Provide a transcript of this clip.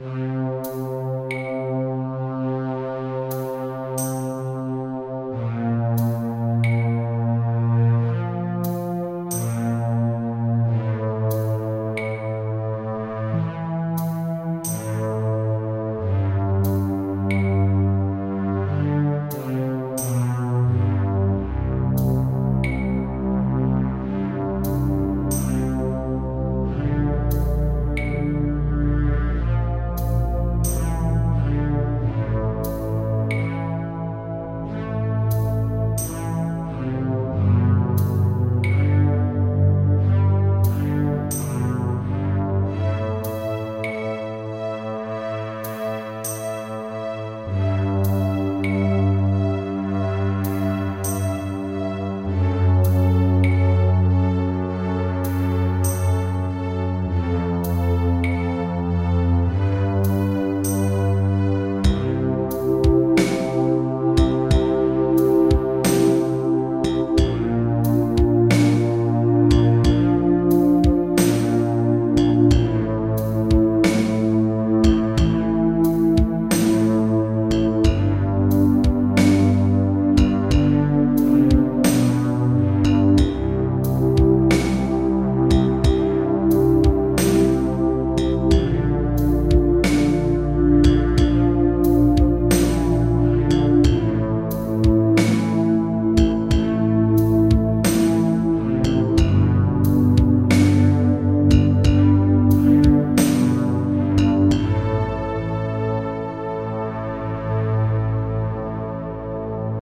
Bye.